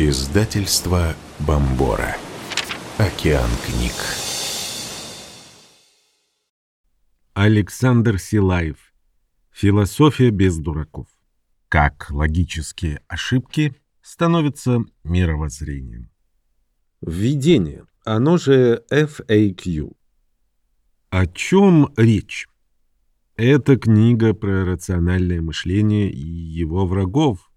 Издательство Бомбора. Океан книг. Александр Силаев. Философия без дураков. Как логические ошибки становятся мировоззрением. Введение. Оно же FAQ. О чем речь? Это книга про рациональное мышление и его врагов,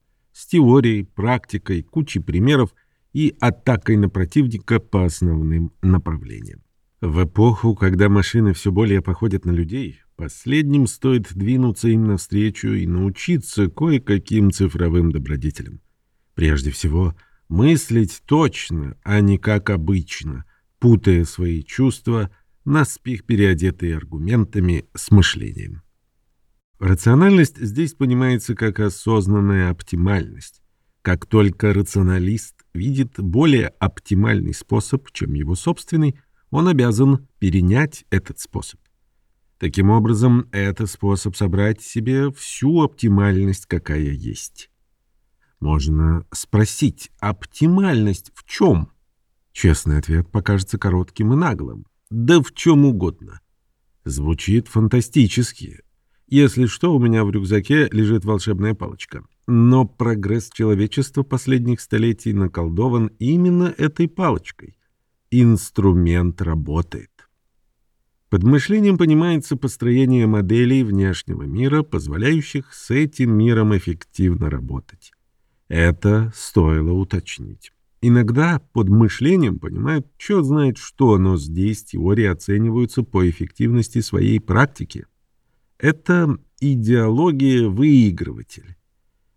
с теорией, практикой, кучей примеров и атакой на противника по основным направлениям. В эпоху, когда машины все более походят на людей, последним стоит двинуться им навстречу и научиться кое-каким цифровым добродетелям. Прежде всего, мыслить точно, а не как обычно, путая свои чувства, наспех переодетые аргументами с мышлением. Рациональность здесь понимается как осознанная оптимальность. Как только рационалист видит более оптимальный способ, чем его собственный, он обязан перенять этот способ. Таким образом, это способ собрать себе всю оптимальность, какая есть. Можно спросить, оптимальность в чем? Честный ответ покажется коротким и наглым. Да в чем угодно. Звучит фантастически, если что, у меня в рюкзаке лежит волшебная палочка. Но прогресс человечества последних столетий наколдован именно этой палочкой. Инструмент работает. Под мышлением понимается построение моделей внешнего мира, позволяющих с этим миром эффективно работать. Это стоило уточнить. Иногда под мышлением понимают, что знает что, но здесь теории оцениваются по эффективности своей практики. Это идеология-выигрыватель.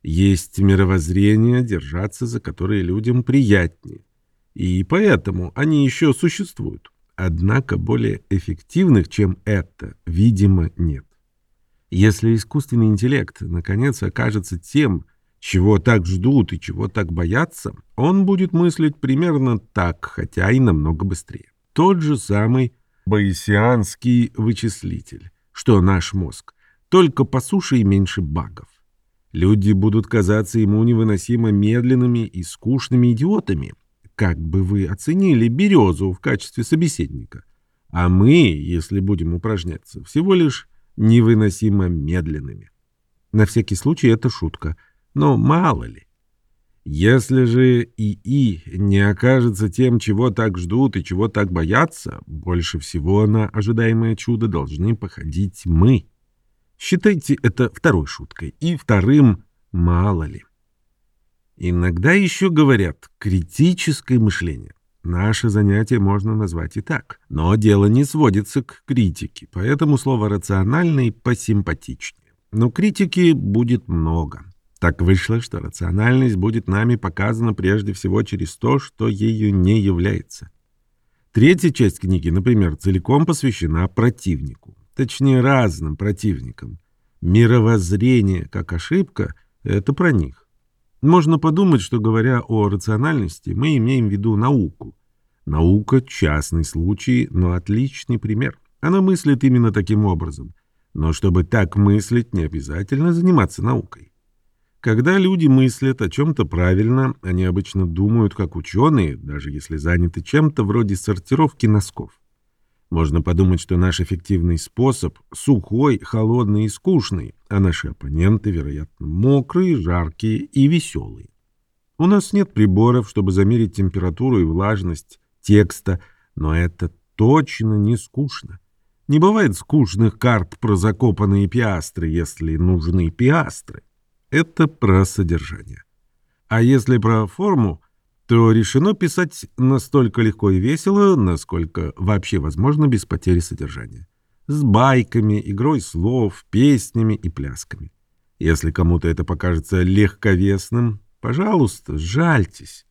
Есть мировоззрение, держаться за которые людям приятнее. И поэтому они еще существуют. Однако более эффективных, чем это, видимо, нет. Если искусственный интеллект наконец окажется тем, чего так ждут и чего так боятся, он будет мыслить примерно так, хотя и намного быстрее. Тот же самый Байесианский вычислитель что наш мозг, только по суше и меньше багов. Люди будут казаться ему невыносимо медленными и скучными идиотами. Как бы вы оценили березу в качестве собеседника? А мы, если будем упражняться, всего лишь невыносимо медленными. На всякий случай это шутка, но мало ли. Если же ИИ не окажется тем, чего так ждут и чего так боятся, больше всего на ожидаемое чудо должны походить мы. Считайте это второй шуткой. И вторым мало ли. Иногда еще говорят «критическое мышление». Наше занятие можно назвать и так. Но дело не сводится к критике, поэтому слово «рациональный» посимпатичнее. Но критики будет много. Так вышло, что рациональность будет нами показана прежде всего через то, что ею не является. Третья часть книги, например, целиком посвящена противнику, точнее разным противникам. Мировоззрение как ошибка — это про них. Можно подумать, что говоря о рациональности, мы имеем в виду науку. Наука — частный случай, но отличный пример. Она мыслит именно таким образом. Но чтобы так мыслить, не обязательно заниматься наукой. Когда люди мыслят о чем-то правильно, они обычно думают как ученые, даже если заняты чем-то вроде сортировки носков. Можно подумать, что наш эффективный способ сухой, холодный и скучный, а наши оппоненты, вероятно, мокрые, жаркие и веселые. У нас нет приборов, чтобы замерить температуру и влажность текста, но это точно не скучно. Не бывает скучных карт про закопанные пиастры, если нужны пиастры. Это про содержание. А если про форму, то решено писать настолько легко и весело, насколько вообще возможно без потери содержания. С байками, игрой слов, песнями и плясками. Если кому-то это покажется легковесным, пожалуйста, жальтесь.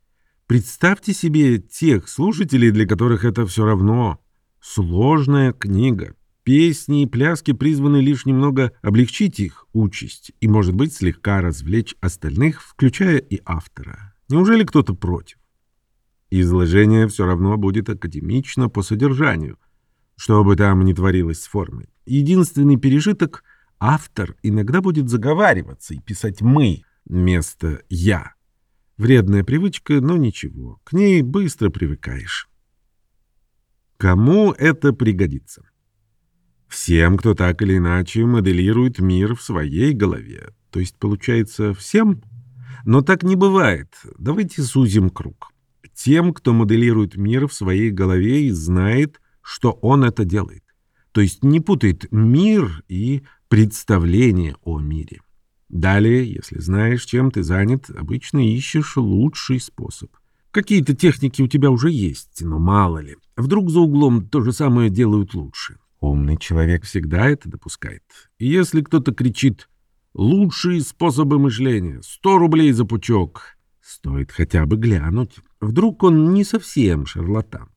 Представьте себе тех слушателей, для которых это все равно. Сложная книга, Песни и пляски призваны лишь немного облегчить их участь и, может быть, слегка развлечь остальных, включая и автора. Неужели кто-то против? Изложение все равно будет академично по содержанию, что бы там ни творилось с формой. Единственный пережиток — автор иногда будет заговариваться и писать «мы» вместо «я». Вредная привычка, но ничего, к ней быстро привыкаешь. Кому это пригодится? Всем, кто так или иначе моделирует мир в своей голове. То есть, получается, всем? Но так не бывает. Давайте сузим круг. Тем, кто моделирует мир в своей голове и знает, что он это делает. То есть не путает мир и представление о мире. Далее, если знаешь, чем ты занят, обычно ищешь лучший способ. Какие-то техники у тебя уже есть, но мало ли. Вдруг за углом то же самое делают лучше. Умный человек всегда это допускает. И если кто-то кричит «Лучшие способы мышления! Сто рублей за пучок!» Стоит хотя бы глянуть. Вдруг он не совсем шарлатан.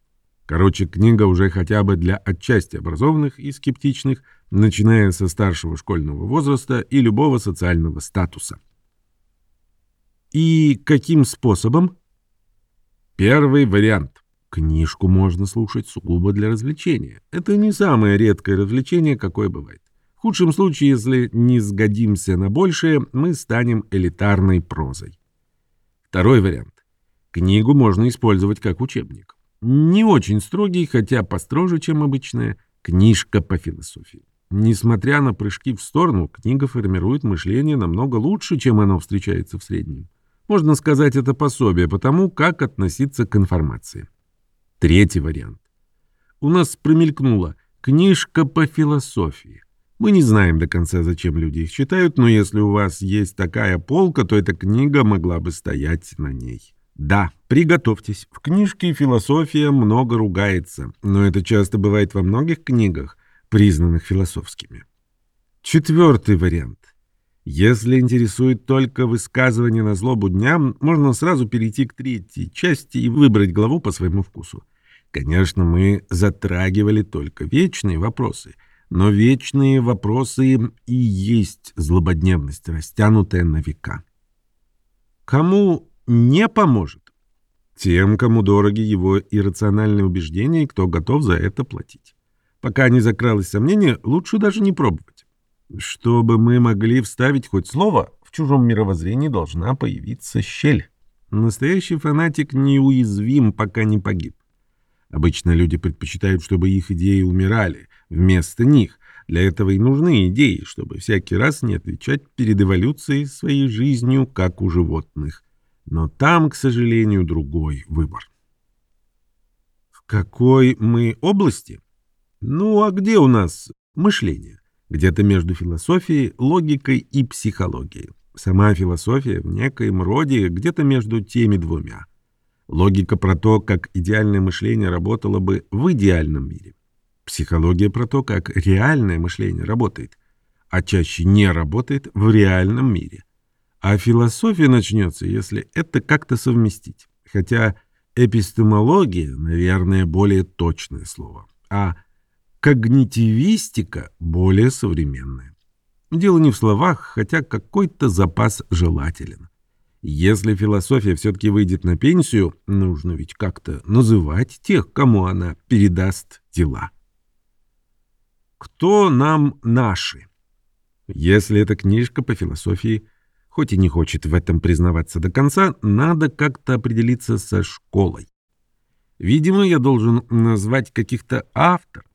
Короче, книга уже хотя бы для отчасти образованных и скептичных, начиная со старшего школьного возраста и любого социального статуса. И каким способом? Первый вариант. Книжку можно слушать сугубо для развлечения. Это не самое редкое развлечение, какое бывает. В худшем случае, если не сгодимся на большее, мы станем элитарной прозой. Второй вариант. Книгу можно использовать как учебник. Не очень строгий, хотя построже, чем обычная, книжка по философии. Несмотря на прыжки в сторону, книга формирует мышление намного лучше, чем оно встречается в среднем. Можно сказать, это пособие по тому, как относиться к информации. Третий вариант. У нас промелькнула книжка по философии. Мы не знаем до конца, зачем люди их читают, но если у вас есть такая полка, то эта книга могла бы стоять на ней. Да, приготовьтесь. В книжке «Философия» много ругается, но это часто бывает во многих книгах, признанных философскими. Четвертый вариант. Если интересует только высказывание на злобу дня, можно сразу перейти к третьей части и выбрать главу по своему вкусу. Конечно, мы затрагивали только вечные вопросы, но вечные вопросы и есть злободневность, растянутая на века. Кому не поможет. Тем, кому дороги его иррациональные убеждения и кто готов за это платить. Пока не закралось сомнение, лучше даже не пробовать. Чтобы мы могли вставить хоть слово, в чужом мировоззрении должна появиться щель. Настоящий фанатик неуязвим, пока не погиб. Обычно люди предпочитают, чтобы их идеи умирали вместо них. Для этого и нужны идеи, чтобы всякий раз не отвечать перед эволюцией своей жизнью, как у животных. Но там, к сожалению, другой выбор. В какой мы области? Ну, а где у нас мышление? Где-то между философией, логикой и психологией. Сама философия в некоем роде где-то между теми двумя. Логика про то, как идеальное мышление работало бы в идеальном мире. Психология про то, как реальное мышление работает, а чаще не работает в реальном мире. А философия начнется, если это как-то совместить. Хотя эпистемология, наверное, более точное слово, а когнитивистика более современная. Дело не в словах, хотя какой-то запас желателен. Если философия все-таки выйдет на пенсию, нужно ведь как-то называть тех, кому она передаст дела. Кто нам наши? Если это книжка по философии – хоть и не хочет в этом признаваться до конца, надо как-то определиться со школой. Видимо, я должен назвать каких-то авторов,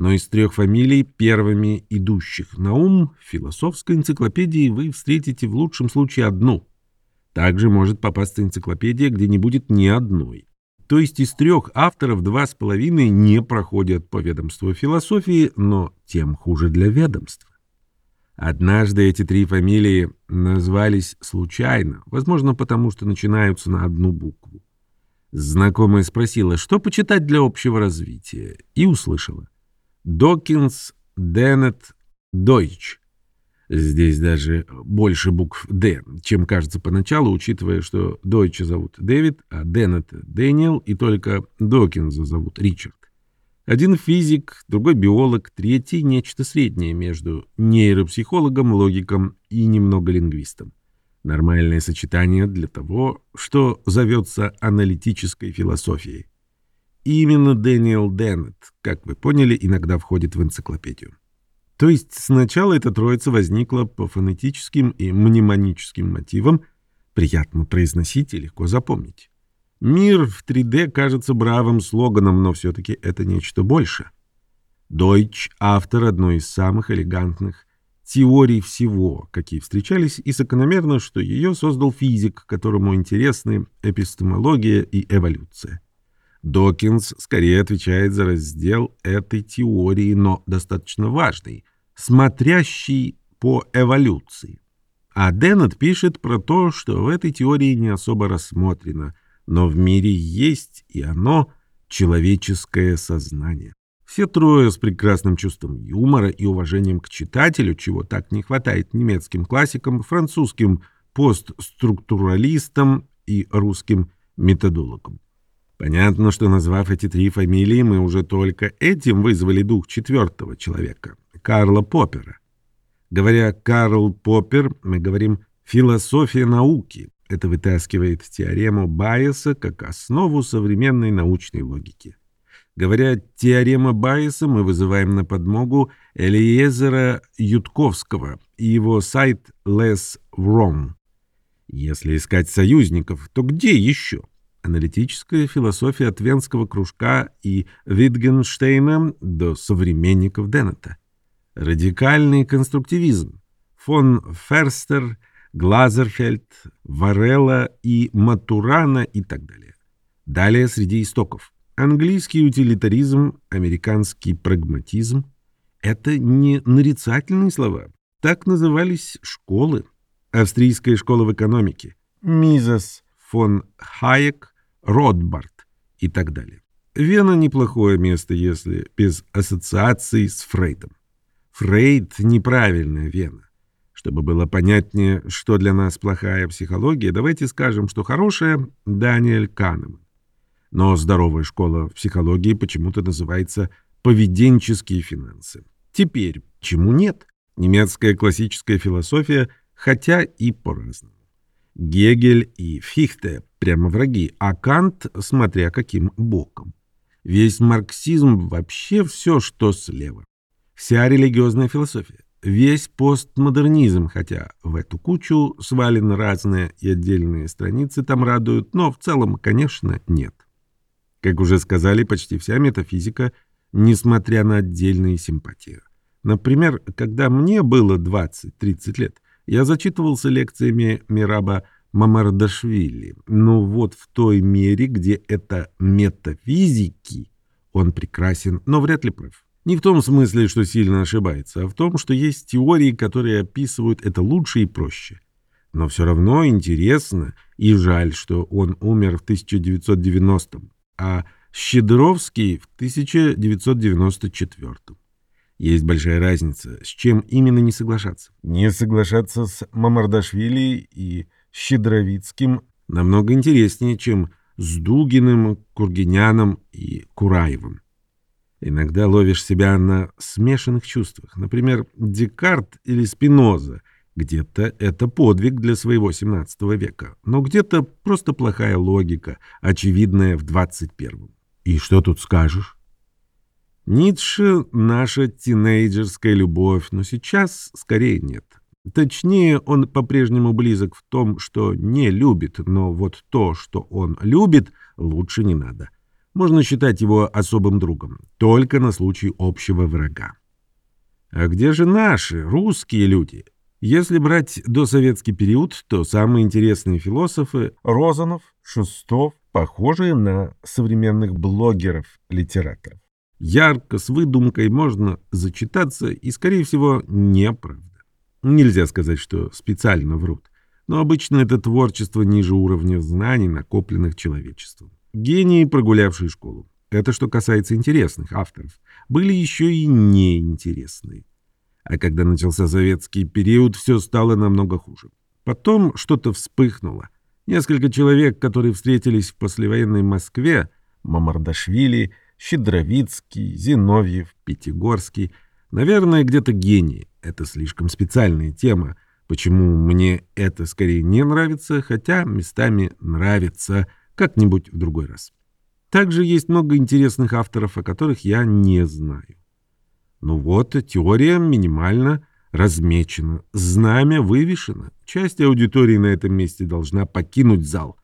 но из трех фамилий, первыми идущих на ум, в философской энциклопедии вы встретите в лучшем случае одну. Также может попасться энциклопедия, где не будет ни одной. То есть из трех авторов два с половиной не проходят по ведомству философии, но тем хуже для ведомства. Однажды эти три фамилии назвались случайно, возможно, потому что начинаются на одну букву. Знакомая спросила, что почитать для общего развития, и услышала. Докинс, Деннет, Дойч. Здесь даже больше букв «Д», чем кажется поначалу, учитывая, что Дойча зовут Дэвид, а Деннета — Дэниел, и только Докинза зовут Ричард. Один физик, другой биолог, третий — нечто среднее между нейропсихологом, логиком и немного лингвистом. Нормальное сочетание для того, что зовется аналитической философией. Именно Дэниел Деннет, как вы поняли, иногда входит в энциклопедию. То есть сначала эта троица возникла по фонетическим и мнемоническим мотивам, приятно произносить и легко запомнить. Мир в 3D кажется бравым слоганом, но все-таки это нечто большее. Дойч — автор одной из самых элегантных теорий всего, какие встречались, и закономерно, что ее создал физик, которому интересны эпистемология и эволюция. Докинс скорее отвечает за раздел этой теории, но достаточно важный, смотрящий по эволюции. А Деннет пишет про то, что в этой теории не особо рассмотрено, но в мире есть и оно человеческое сознание. Все трое с прекрасным чувством юмора и уважением к читателю, чего так не хватает немецким классикам, французским постструктуралистам и русским методологам. Понятно, что назвав эти три фамилии, мы уже только этим вызвали дух четвертого человека — Карла Поппера. Говоря «Карл Поппер», мы говорим «философия науки». Это вытаскивает теорему Байеса как основу современной научной логики. Говоря теорема Байеса, мы вызываем на подмогу Элиезера Ютковского и его сайт Less Wrong. Если искать союзников, то где еще? Аналитическая философия от Венского кружка и Витгенштейна до современников Деннета. Радикальный конструктивизм. Фон Ферстер, Глазерфельд, Варелла и Матурана и так далее. Далее среди истоков. Английский утилитаризм, американский прагматизм — это не нарицательные слова. Так назывались школы. Австрийская школа в экономике, Мизес, фон Хайек, Ротбард и так далее. Вена — неплохое место, если без ассоциаций с Фрейдом. Фрейд — неправильная Вена. Чтобы было понятнее, что для нас плохая психология, давайте скажем, что хорошая — Даниэль Канеман. Но здоровая школа психологии почему-то называется поведенческие финансы. Теперь, чему нет? Немецкая классическая философия, хотя и по-разному. Гегель и Фихте прямо враги, а Кант смотря каким боком. Весь марксизм вообще все, что слева. Вся религиозная философия, весь постмодернизм, хотя в эту кучу свалены разные и отдельные страницы там радуют, но в целом, конечно, нет. Как уже сказали, почти вся метафизика, несмотря на отдельные симпатии. Например, когда мне было 20-30 лет, я зачитывался лекциями Мираба Мамардашвили. Но вот в той мере, где это метафизики, он прекрасен, но вряд ли прав. Не в том смысле, что сильно ошибается, а в том, что есть теории, которые описывают это лучше и проще. Но все равно интересно, и жаль, что он умер в 1990-м а Щедровский в 1994 Есть большая разница, с чем именно не соглашаться. Не соглашаться с Мамардашвили и Щедровицким намного интереснее, чем с Дугиным, Кургиняном и Кураевым. Иногда ловишь себя на смешанных чувствах. Например, Декарт или Спиноза — где-то это подвиг для своего 17 века, но где-то просто плохая логика, очевидная в 21-м. И что тут скажешь? Ницше — наша тинейджерская любовь, но сейчас скорее нет. Точнее, он по-прежнему близок в том, что не любит, но вот то, что он любит, лучше не надо. Можно считать его особым другом, только на случай общего врага. А где же наши, русские люди? Если брать досоветский период, то самые интересные философы – Розанов, Шустов, похожие на современных блогеров-литераторов. Ярко, с выдумкой можно зачитаться, и, скорее всего, неправда. Нельзя сказать, что специально врут, но обычно это творчество ниже уровня знаний, накопленных человечеством. Гении, прогулявшие школу. Это что касается интересных авторов. Были еще и неинтересные. А когда начался советский период, все стало намного хуже. Потом что-то вспыхнуло. Несколько человек, которые встретились в послевоенной Москве, Мамардашвили, Щедровицкий, Зиновьев, Пятигорский, наверное, где-то гении. Это слишком специальная тема. Почему мне это скорее не нравится, хотя местами нравится как-нибудь в другой раз. Также есть много интересных авторов, о которых я не знаю. Ну вот, теория минимально размечено, знамя вывешено. Часть аудитории на этом месте должна покинуть зал.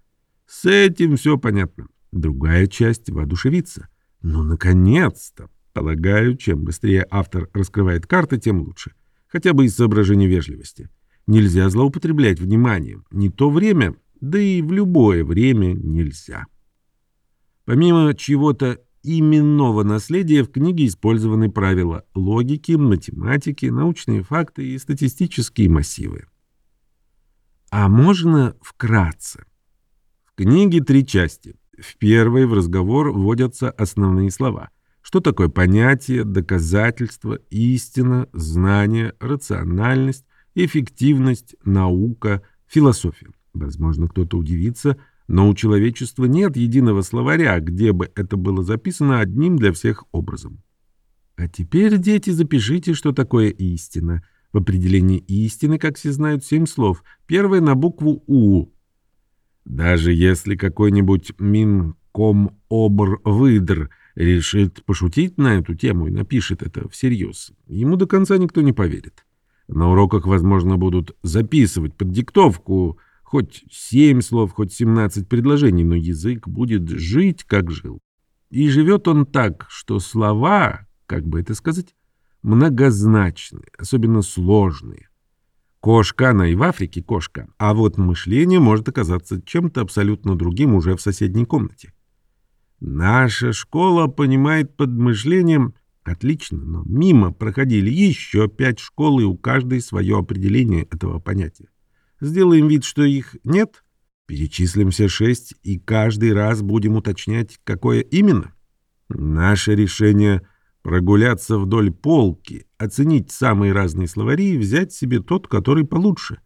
С этим все понятно. Другая часть воодушевится. Ну, наконец-то! Полагаю, чем быстрее автор раскрывает карты, тем лучше. Хотя бы из соображений вежливости. Нельзя злоупотреблять вниманием. Не то время, да и в любое время нельзя. Помимо чего-то именного наследия в книге использованы правила логики, математики, научные факты и статистические массивы. А можно вкратце? В книге три части. В первой в разговор вводятся основные слова. Что такое понятие, доказательство, истина, знание, рациональность, эффективность, наука, философия. Возможно, кто-то удивится – но у человечества нет единого словаря, где бы это было записано одним для всех образом. А теперь, дети, запишите, что такое истина. В определении истины, как все знают, семь слов. Первое на букву «У». Даже если какой-нибудь Минком-Обр-Выдр решит пошутить на эту тему и напишет это всерьез, ему до конца никто не поверит. На уроках, возможно, будут записывать под диктовку Хоть семь слов, хоть семнадцать предложений, но язык будет жить, как жил. И живет он так, что слова, как бы это сказать, многозначные, особенно сложные. Кошка, она и в Африке кошка, а вот мышление может оказаться чем-то абсолютно другим уже в соседней комнате. Наша школа понимает под мышлением отлично, но мимо проходили еще пять школ, и у каждой свое определение этого понятия. Сделаем вид, что их нет, перечислим все шесть и каждый раз будем уточнять, какое именно. Наше решение — прогуляться вдоль полки, оценить самые разные словари и взять себе тот, который получше.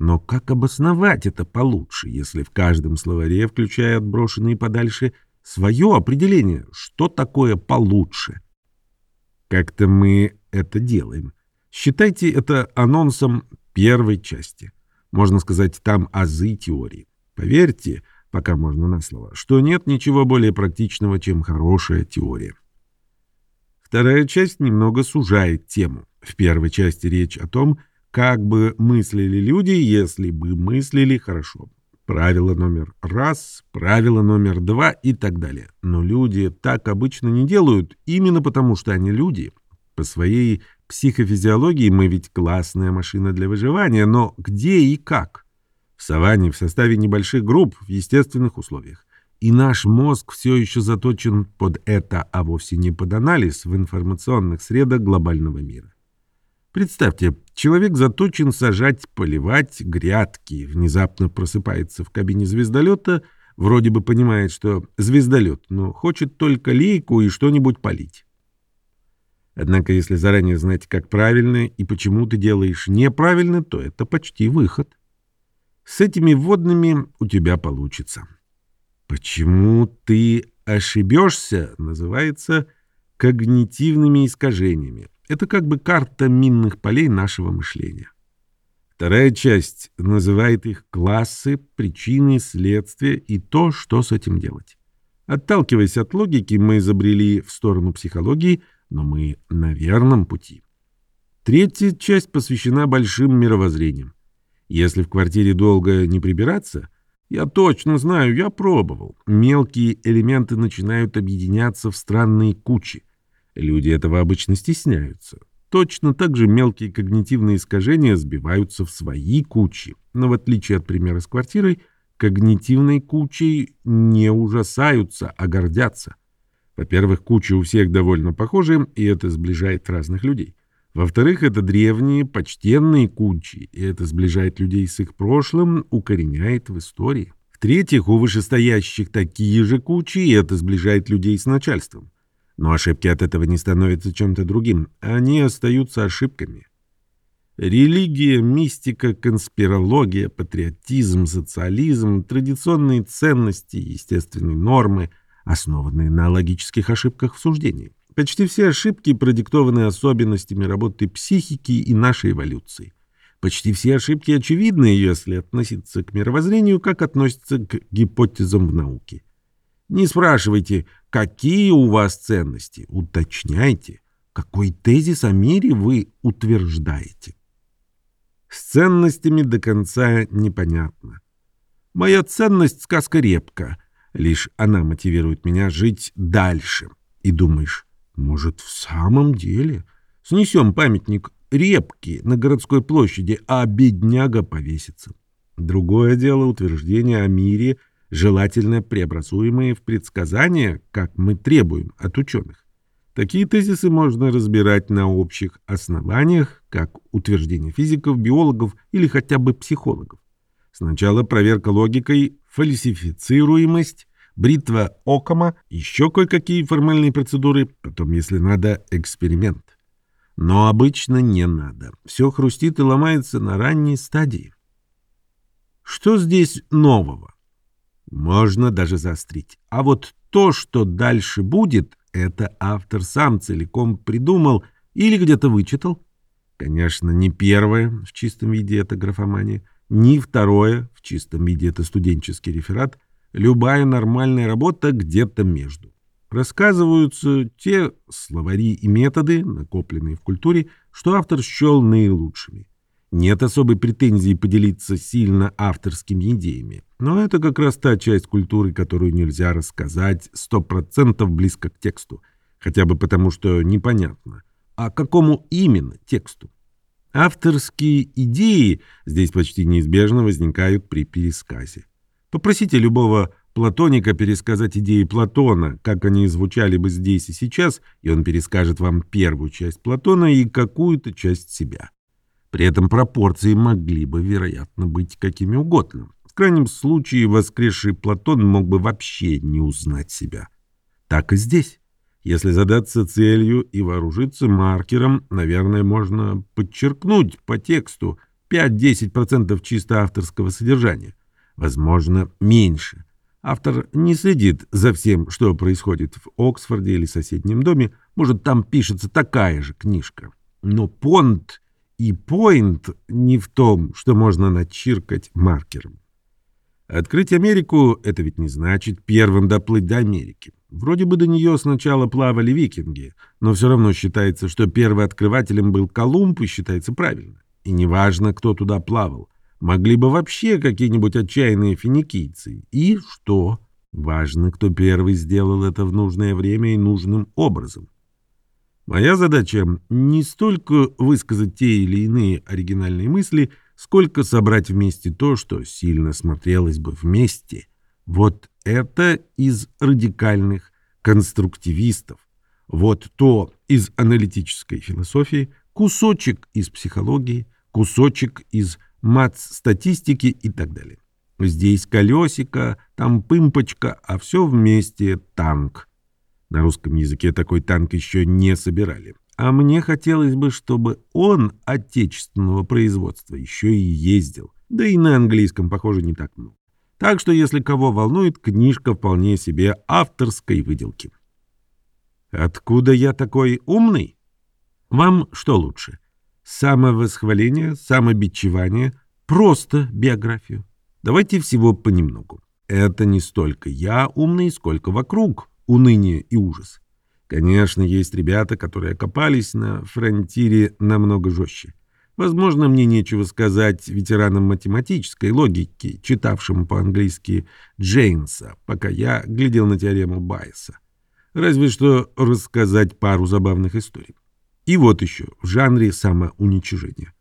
Но как обосновать это получше, если в каждом словаре, включая отброшенные подальше, свое определение, что такое получше? Как-то мы это делаем. Считайте это анонсом первой части. Можно сказать, там азы теории. Поверьте, пока можно на слово, что нет ничего более практичного, чем хорошая теория. Вторая часть немного сужает тему. В первой части речь о том, как бы мыслили люди, если бы мыслили хорошо. Правило номер раз, правило номер два и так далее. Но люди так обычно не делают, именно потому что они люди. По своей психофизиологии мы ведь классная машина для выживания, но где и как? В саванне в составе небольших групп в естественных условиях. И наш мозг все еще заточен под это, а вовсе не под анализ в информационных средах глобального мира. Представьте, человек заточен сажать, поливать грядки, внезапно просыпается в кабине звездолета, вроде бы понимает, что звездолет, но хочет только лейку и что-нибудь полить. Однако, если заранее знать, как правильно и почему ты делаешь неправильно, то это почти выход. С этими водными у тебя получится. Почему ты ошибешься, называется когнитивными искажениями. Это как бы карта минных полей нашего мышления. Вторая часть называет их классы, причины, следствия и то, что с этим делать. Отталкиваясь от логики, мы изобрели в сторону психологии – но мы на верном пути. Третья часть посвящена большим мировоззрениям. Если в квартире долго не прибираться, я точно знаю, я пробовал, мелкие элементы начинают объединяться в странные кучи. Люди этого обычно стесняются. Точно так же мелкие когнитивные искажения сбиваются в свои кучи. Но в отличие от примера с квартирой, когнитивной кучей не ужасаются, а гордятся. Во-первых, куча у всех довольно похожи, и это сближает разных людей. Во-вторых, это древние, почтенные кучи, и это сближает людей с их прошлым, укореняет в истории. В-третьих, у вышестоящих такие же кучи, и это сближает людей с начальством. Но ошибки от этого не становятся чем-то другим, они остаются ошибками. Религия, мистика, конспирология, патриотизм, социализм, традиционные ценности, естественные нормы – основанные на логических ошибках в суждении. Почти все ошибки продиктованы особенностями работы психики и нашей эволюции. Почти все ошибки очевидны, если относиться к мировоззрению, как относятся к гипотезам в науке. Не спрашивайте, какие у вас ценности, уточняйте, Какой тезис о мире вы утверждаете? С ценностями до конца непонятно. Моя ценность — сказка репка. Лишь она мотивирует меня жить дальше. И думаешь, может, в самом деле снесем памятник репки на городской площади, а бедняга повесится. Другое дело утверждение о мире, желательно преобразуемые в предсказания, как мы требуем от ученых. Такие тезисы можно разбирать на общих основаниях, как утверждение физиков, биологов или хотя бы психологов. Сначала проверка логикой, фальсифицируемость, бритва Окома, еще кое-какие формальные процедуры, потом, если надо, эксперимент. Но обычно не надо. Все хрустит и ломается на ранней стадии. Что здесь нового? Можно даже заострить. А вот то, что дальше будет, это автор сам целиком придумал или где-то вычитал. Конечно, не первое в чистом виде это графомания, не второе в чистом виде это студенческий реферат. Любая нормальная работа где-то между. Рассказываются те словари и методы, накопленные в культуре, что автор счел наилучшими. Нет особой претензии поделиться сильно авторскими идеями. Но это как раз та часть культуры, которую нельзя рассказать сто процентов близко к тексту. Хотя бы потому, что непонятно. А какому именно тексту? Авторские идеи здесь почти неизбежно возникают при пересказе. Попросите любого платоника пересказать идеи Платона, как они звучали бы здесь и сейчас, и он перескажет вам первую часть Платона и какую-то часть себя. При этом пропорции могли бы, вероятно, быть какими угодно. В крайнем случае, воскресший Платон мог бы вообще не узнать себя. Так и здесь. Если задаться целью и вооружиться маркером, наверное, можно подчеркнуть по тексту 5-10% чисто авторского содержания. Возможно, меньше. Автор не следит за всем, что происходит в Оксфорде или соседнем доме. Может, там пишется такая же книжка. Но понт и поинт не в том, что можно начиркать маркером. Открыть Америку — это ведь не значит первым доплыть до Америки. Вроде бы до нее сначала плавали викинги, но все равно считается, что первооткрывателем был Колумб и считается правильно. И неважно, кто туда плавал. Могли бы вообще какие-нибудь отчаянные финикийцы. И что? Важно, кто первый сделал это в нужное время и нужным образом. Моя задача не столько высказать те или иные оригинальные мысли, сколько собрать вместе то, что сильно смотрелось бы вместе. Вот это из радикальных конструктивистов. Вот то из аналитической философии, кусочек из психологии, кусочек из мат-статистики и так далее. Здесь колесико, там пымпочка, а все вместе танк. На русском языке такой танк еще не собирали. А мне хотелось бы, чтобы он отечественного производства еще и ездил. Да и на английском, похоже, не так много. Так что, если кого волнует, книжка вполне себе авторской выделки. Откуда я такой умный? Вам что лучше? Самовосхваление, самобичевание, просто биографию? Давайте всего понемногу. Это не столько я умный, сколько вокруг уныние и ужас. Конечно, есть ребята, которые окопались на фронтире намного жестче. Возможно, мне нечего сказать ветеранам математической логики, читавшим по-английски Джейнса, пока я глядел на теорему Байеса. Разве что рассказать пару забавных историй. И вот еще, в жанре самоуничижения.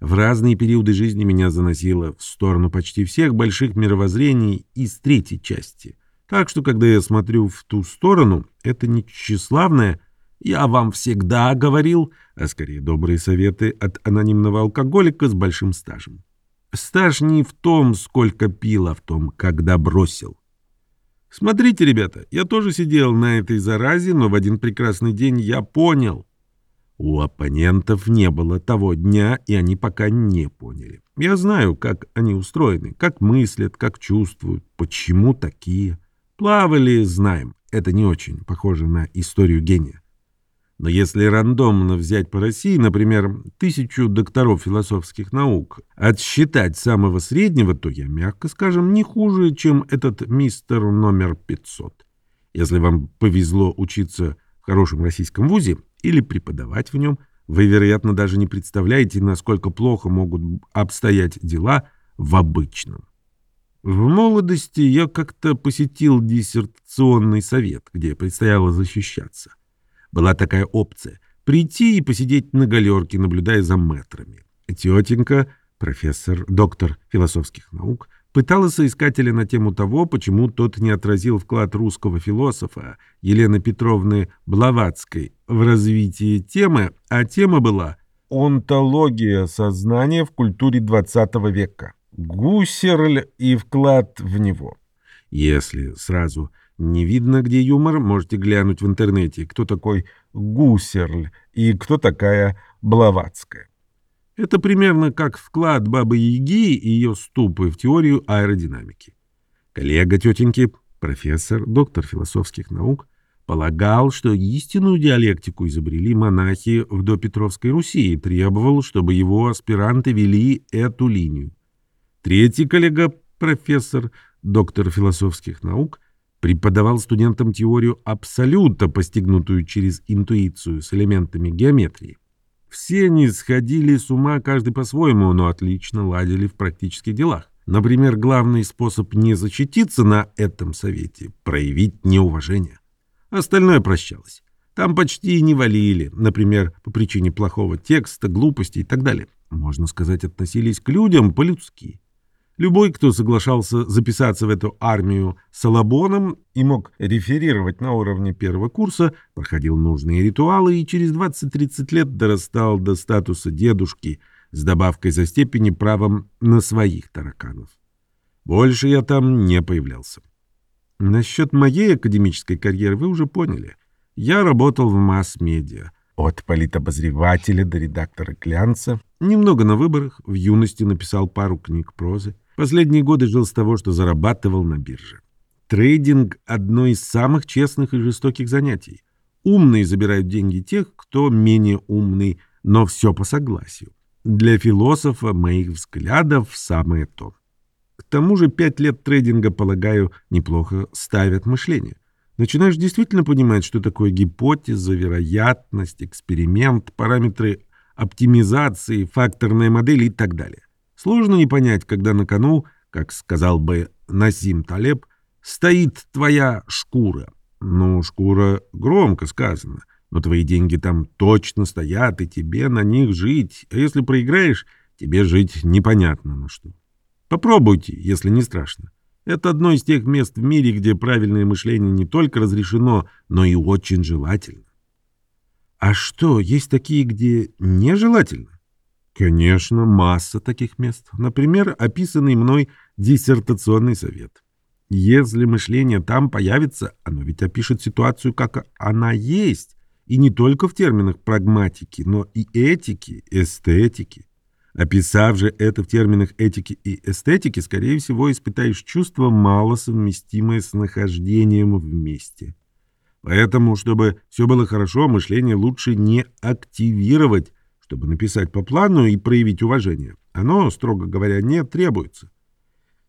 В разные периоды жизни меня заносило в сторону почти всех больших мировоззрений из третьей части — так что, когда я смотрю в ту сторону, это не тщеславное «я вам всегда говорил», а скорее добрые советы от анонимного алкоголика с большим стажем. Стаж не в том, сколько пил, а в том, когда бросил. Смотрите, ребята, я тоже сидел на этой заразе, но в один прекрасный день я понял. У оппонентов не было того дня, и они пока не поняли. Я знаю, как они устроены, как мыслят, как чувствуют, почему такие. Плавали, знаем. Это не очень похоже на историю гения. Но если рандомно взять по России, например, тысячу докторов философских наук, отсчитать самого среднего, то я, мягко скажем, не хуже, чем этот мистер номер 500. Если вам повезло учиться в хорошем российском вузе, или преподавать в нем, вы, вероятно, даже не представляете, насколько плохо могут обстоять дела в обычном. В молодости я как-то посетил диссертационный совет, где предстояло защищаться. Была такая опция — прийти и посидеть на галерке, наблюдая за мэтрами. Тетенька, профессор, доктор философских наук, пыталась соискателя на тему того, почему тот не отразил вклад русского философа Елены Петровны Блаватской в развитие темы, а тема была «Онтология сознания в культуре XX века. Гусерль и вклад в него». Если сразу не видно, где юмор, можете глянуть в интернете, кто такой Гусерль и кто такая Блаватская. Это примерно как вклад Бабы-Яги и ее ступы в теорию аэродинамики. Коллега тетеньки, профессор, доктор философских наук, полагал, что истинную диалектику изобрели монахи в допетровской Руси и требовал, чтобы его аспиранты вели эту линию. Третий коллега, профессор, доктор философских наук, преподавал студентам теорию абсолюта, постигнутую через интуицию с элементами геометрии. Все они сходили с ума каждый по-своему, но отлично ладили в практических делах. Например, главный способ не защититься на этом совете — проявить неуважение. Остальное прощалось. Там почти не валили, например, по причине плохого текста, глупости и так далее. Можно сказать, относились к людям по-людски. Любой, кто соглашался записаться в эту армию салабоном и мог реферировать на уровне первого курса, проходил нужные ритуалы и через 20-30 лет дорастал до статуса дедушки с добавкой за степени правом на своих тараканов. Больше я там не появлялся. Насчет моей академической карьеры вы уже поняли. Я работал в масс-медиа. От политобозревателя до редактора глянца. Немного на выборах. В юности написал пару книг прозы. Последние годы жил с того, что зарабатывал на бирже. Трейдинг – одно из самых честных и жестоких занятий. Умные забирают деньги тех, кто менее умный, но все по согласию. Для философа моих взглядов самое то. К тому же пять лет трейдинга, полагаю, неплохо ставят мышление. Начинаешь действительно понимать, что такое гипотеза, вероятность, эксперимент, параметры оптимизации, факторная модель и так далее. Сложно не понять, когда на кону, как сказал бы Насим Талеб, стоит твоя шкура. Ну, шкура громко сказано, но твои деньги там точно стоят, и тебе на них жить. А если проиграешь, тебе жить непонятно на что. Попробуйте, если не страшно. Это одно из тех мест в мире, где правильное мышление не только разрешено, но и очень желательно. А что, есть такие, где нежелательно? Конечно, масса таких мест. Например, описанный мной диссертационный совет. Если мышление там появится, оно ведь опишет ситуацию, как она есть, и не только в терминах прагматики, но и этики, эстетики. Описав же это в терминах этики и эстетики, скорее всего, испытаешь чувство, мало совместимое с нахождением вместе. Поэтому, чтобы все было хорошо, мышление лучше не активировать, чтобы написать по плану и проявить уважение. Оно, строго говоря, не требуется.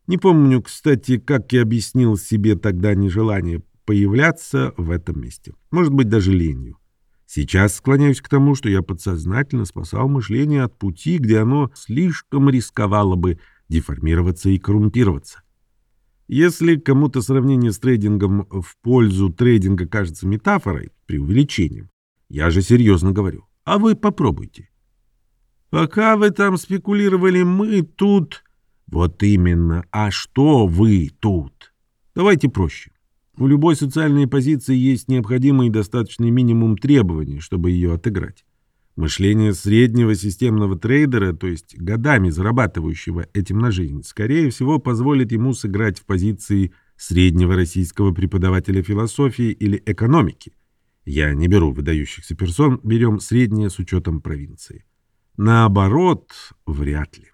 Не помню, кстати, как я объяснил себе тогда нежелание появляться в этом месте. Может быть, даже ленью. Сейчас склоняюсь к тому, что я подсознательно спасал мышление от пути, где оно слишком рисковало бы деформироваться и коррумпироваться. Если кому-то сравнение с трейдингом в пользу трейдинга кажется метафорой, преувеличением, я же серьезно говорю. А вы попробуйте. Пока вы там спекулировали, мы тут... Вот именно. А что вы тут? Давайте проще. У любой социальной позиции есть необходимый и достаточный минимум требований, чтобы ее отыграть. Мышление среднего системного трейдера, то есть годами зарабатывающего этим на жизнь, скорее всего позволит ему сыграть в позиции среднего российского преподавателя философии или экономики, я не беру выдающихся персон, берем среднее с учетом провинции. Наоборот, вряд ли.